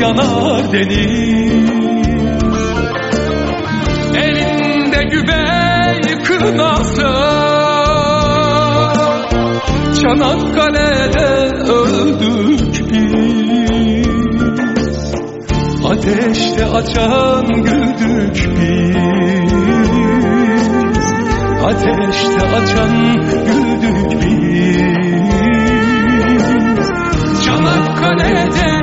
yanar deniz. Elinde güvey kınası Çanakkale'de öldük biz. Ateşte açan güldük biz. Ateşte açan güldük biz. Çanakkale'de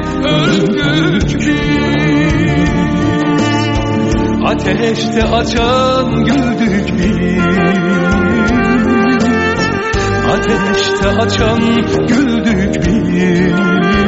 Ateşte açan güldük biz. Ateşte açan güldük biz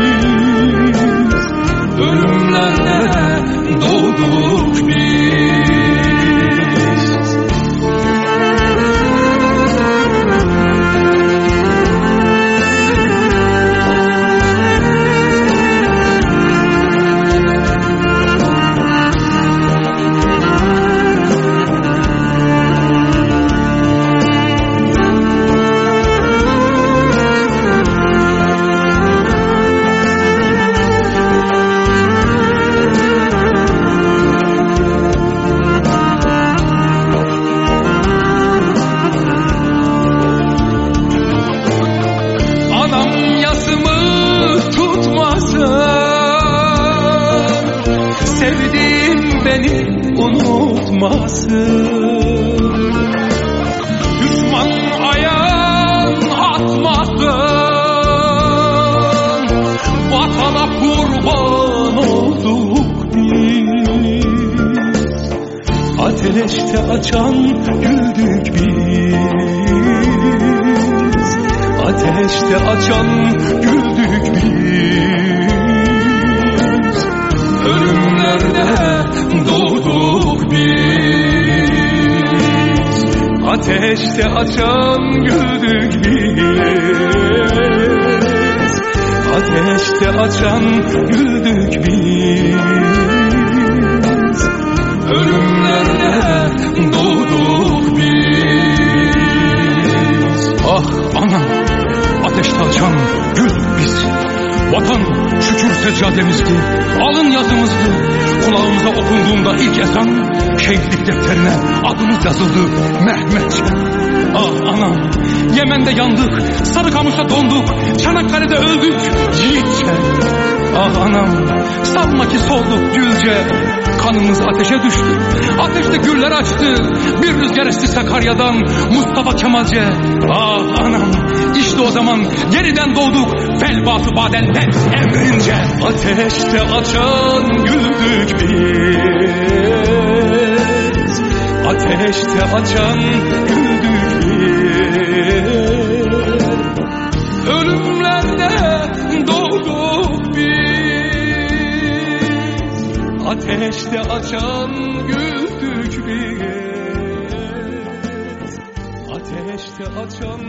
Sevdiğim beni unutmasın. Düşman ayağın atmasın. Vatana kurban olduk biz. Ateşte açan güldük biz. Ateşte açan güldük Ateşte açan güldük biz Ateşte açan güldük biz Ölümlerde doğduk biz. Ah anam ateşte açan gül biz. Vatan şükür seccademizdi Alın yazımızdı Kulağımıza okunduğunda ilk ezan Şehitlik defterine adımız yazıldı Mehmetçe Ah anam Yemen'de yandık Sarıkamış'ta donduk Çanakkale'de öldük Yiğitçe Ah anam. Sanma ki solduk gülce Kanımız ateşe düştü. Ateşte güller açtı. Bir rüzgar esti Sakarya'dan. Mustafa Kemalce. Ah anam. İşte o zaman yeniden doğduk. Felbatı badenden emrince. Ateşte açan güldük biz. Ateşte açan güldük biz açan güldük biz Ateşte açan